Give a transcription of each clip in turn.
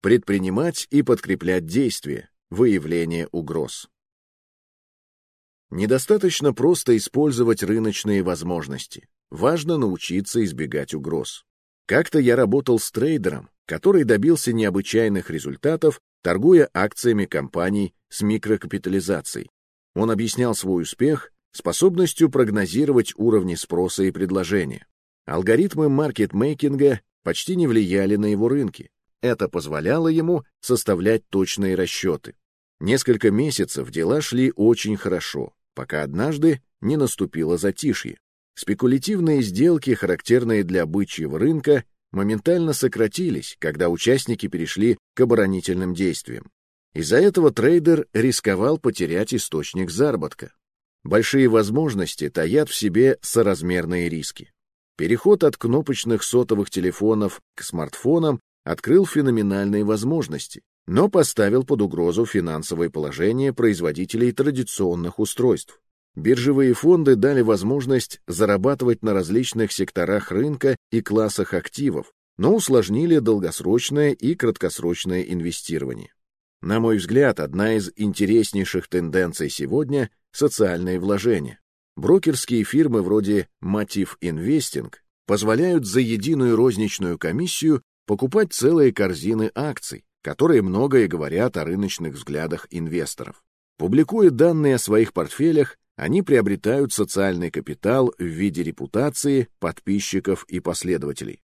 предпринимать и подкреплять действия, выявление угроз. Недостаточно просто использовать рыночные возможности. Важно научиться избегать угроз. Как-то я работал с трейдером, который добился необычайных результатов, торгуя акциями компаний с микрокапитализацией. Он объяснял свой успех способностью прогнозировать уровни спроса и предложения. Алгоритмы маркетмейкинга почти не влияли на его рынки. Это позволяло ему составлять точные расчеты. Несколько месяцев дела шли очень хорошо, пока однажды не наступило затишье. Спекулятивные сделки, характерные для бычьего рынка, моментально сократились, когда участники перешли к оборонительным действиям. Из-за этого трейдер рисковал потерять источник заработка. Большие возможности таят в себе соразмерные риски. Переход от кнопочных сотовых телефонов к смартфонам открыл феноменальные возможности, но поставил под угрозу финансовое положение производителей традиционных устройств. Биржевые фонды дали возможность зарабатывать на различных секторах рынка и классах активов, но усложнили долгосрочное и краткосрочное инвестирование. На мой взгляд, одна из интереснейших тенденций сегодня — социальные вложения. Брокерские фирмы вроде Motiv Investing позволяют за единую розничную комиссию покупать целые корзины акций, которые многое говорят о рыночных взглядах инвесторов. Публикуя данные о своих портфелях, они приобретают социальный капитал в виде репутации, подписчиков и последователей.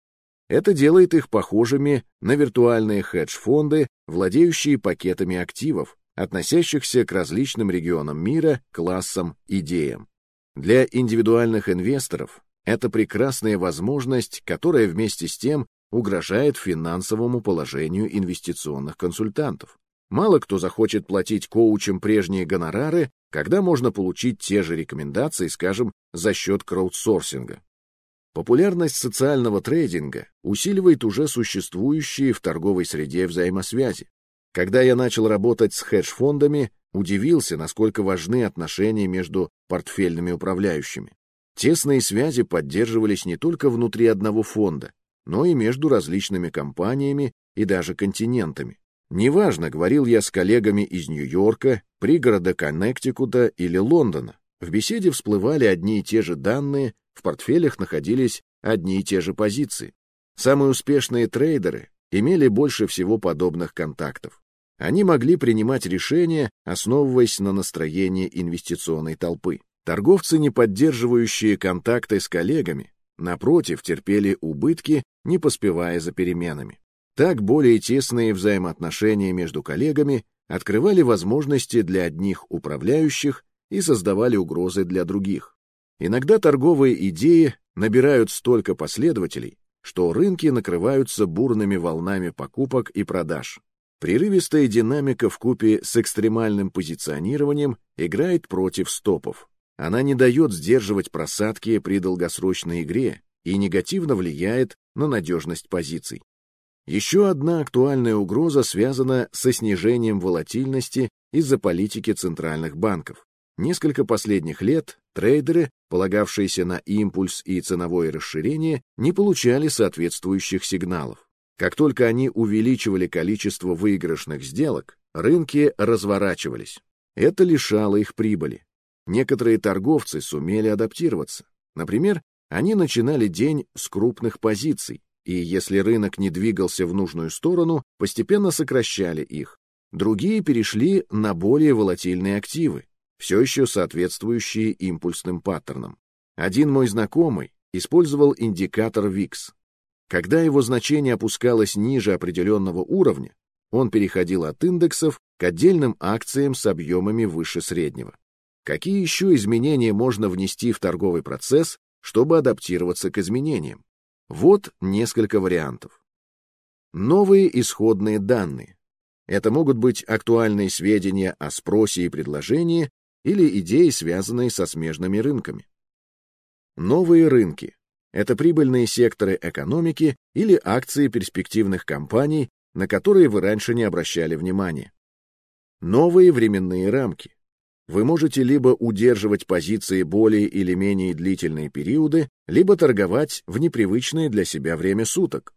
Это делает их похожими на виртуальные хедж-фонды, владеющие пакетами активов, относящихся к различным регионам мира, классам, идеям. Для индивидуальных инвесторов это прекрасная возможность, которая вместе с тем угрожает финансовому положению инвестиционных консультантов. Мало кто захочет платить коучам прежние гонорары, когда можно получить те же рекомендации, скажем, за счет краудсорсинга. Популярность социального трейдинга усиливает уже существующие в торговой среде взаимосвязи. Когда я начал работать с хедж-фондами, удивился, насколько важны отношения между портфельными управляющими. Тесные связи поддерживались не только внутри одного фонда, но и между различными компаниями и даже континентами. Неважно, говорил я с коллегами из Нью-Йорка, пригорода Коннектикута или Лондона. В беседе всплывали одни и те же данные, в портфелях находились одни и те же позиции. Самые успешные трейдеры имели больше всего подобных контактов. Они могли принимать решения, основываясь на настроении инвестиционной толпы. Торговцы, не поддерживающие контакты с коллегами, напротив, терпели убытки, не поспевая за переменами. Так более тесные взаимоотношения между коллегами открывали возможности для одних управляющих и создавали угрозы для других. Иногда торговые идеи набирают столько последователей, что рынки накрываются бурными волнами покупок и продаж. Прерывистая динамика в купе с экстремальным позиционированием играет против стопов. Она не дает сдерживать просадки при долгосрочной игре и негативно влияет на надежность позиций. Еще одна актуальная угроза связана со снижением волатильности из-за политики центральных банков. Несколько последних лет трейдеры, полагавшиеся на импульс и ценовое расширение, не получали соответствующих сигналов. Как только они увеличивали количество выигрышных сделок, рынки разворачивались. Это лишало их прибыли. Некоторые торговцы сумели адаптироваться. Например, они начинали день с крупных позиций, и если рынок не двигался в нужную сторону, постепенно сокращали их. Другие перешли на более волатильные активы, все еще соответствующие импульсным паттернам. Один мой знакомый использовал индикатор VIX. Когда его значение опускалось ниже определенного уровня, он переходил от индексов к отдельным акциям с объемами выше среднего. Какие еще изменения можно внести в торговый процесс, чтобы адаптироваться к изменениям? Вот несколько вариантов. Новые исходные данные. Это могут быть актуальные сведения о спросе и предложении или идеи, связанные со смежными рынками. Новые рынки. Это прибыльные секторы экономики или акции перспективных компаний, на которые вы раньше не обращали внимания. Новые временные рамки. Вы можете либо удерживать позиции более или менее длительные периоды, либо торговать в непривычное для себя время суток.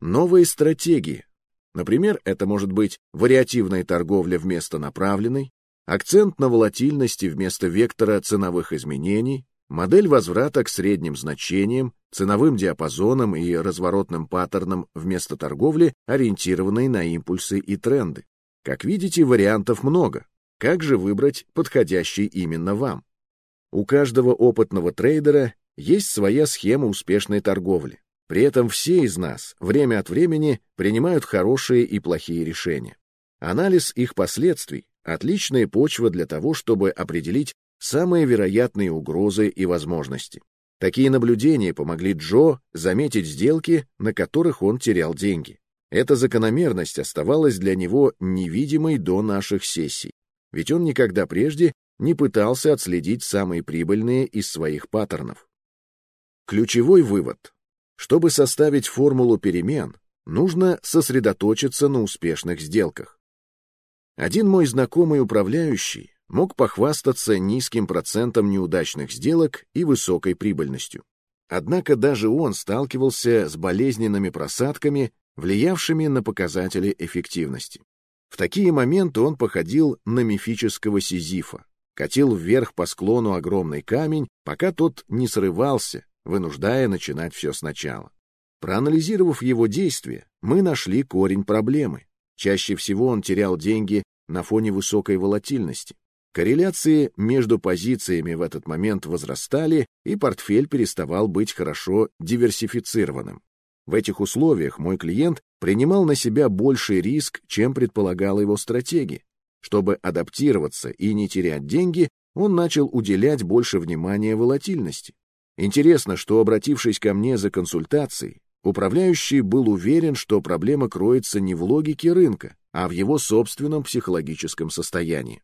Новые стратегии. Например, это может быть вариативная торговля вместо направленной, акцент на волатильности вместо вектора ценовых изменений, модель возврата к средним значениям, ценовым диапазонам и разворотным паттернам вместо торговли, ориентированной на импульсы и тренды. Как видите, вариантов много. Как же выбрать подходящий именно вам? У каждого опытного трейдера есть своя схема успешной торговли. При этом все из нас время от времени принимают хорошие и плохие решения. Анализ их последствий – отличная почва для того, чтобы определить самые вероятные угрозы и возможности. Такие наблюдения помогли Джо заметить сделки, на которых он терял деньги. Эта закономерность оставалась для него невидимой до наших сессий, ведь он никогда прежде не пытался отследить самые прибыльные из своих паттернов. Ключевой вывод. Чтобы составить формулу перемен, нужно сосредоточиться на успешных сделках. Один мой знакомый управляющий мог похвастаться низким процентом неудачных сделок и высокой прибыльностью. Однако даже он сталкивался с болезненными просадками, влиявшими на показатели эффективности. В такие моменты он походил на мифического сизифа, катил вверх по склону огромный камень, пока тот не срывался, вынуждая начинать все сначала. Проанализировав его действия, мы нашли корень проблемы. Чаще всего он терял деньги на фоне высокой волатильности. Корреляции между позициями в этот момент возрастали, и портфель переставал быть хорошо диверсифицированным. В этих условиях мой клиент принимал на себя больший риск, чем предполагала его стратегия. Чтобы адаптироваться и не терять деньги, он начал уделять больше внимания волатильности. Интересно, что, обратившись ко мне за консультацией, управляющий был уверен, что проблема кроется не в логике рынка, а в его собственном психологическом состоянии.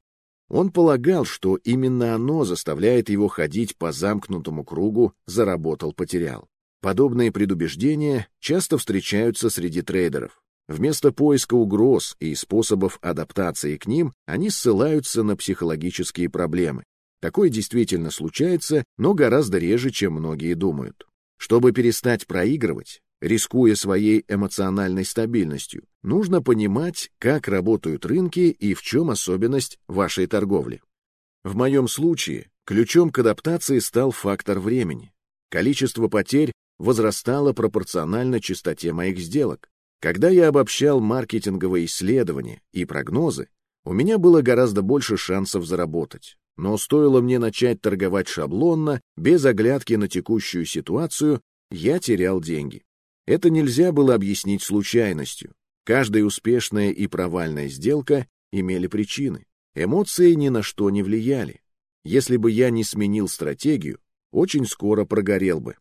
Он полагал, что именно оно заставляет его ходить по замкнутому кругу «заработал-потерял». Подобные предубеждения часто встречаются среди трейдеров. Вместо поиска угроз и способов адаптации к ним, они ссылаются на психологические проблемы, Такое действительно случается, но гораздо реже, чем многие думают. Чтобы перестать проигрывать, рискуя своей эмоциональной стабильностью, нужно понимать, как работают рынки и в чем особенность вашей торговли. В моем случае ключом к адаптации стал фактор времени. Количество потерь возрастало пропорционально частоте моих сделок. Когда я обобщал маркетинговые исследования и прогнозы, у меня было гораздо больше шансов заработать. Но стоило мне начать торговать шаблонно, без оглядки на текущую ситуацию, я терял деньги. Это нельзя было объяснить случайностью. Каждая успешная и провальная сделка имели причины. Эмоции ни на что не влияли. Если бы я не сменил стратегию, очень скоро прогорел бы.